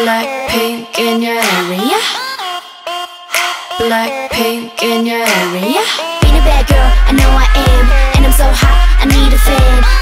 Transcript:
Black pink in your area. BLACKPINK in your area. Being a bad girl, I know I am. And I'm so hot, I need a fan.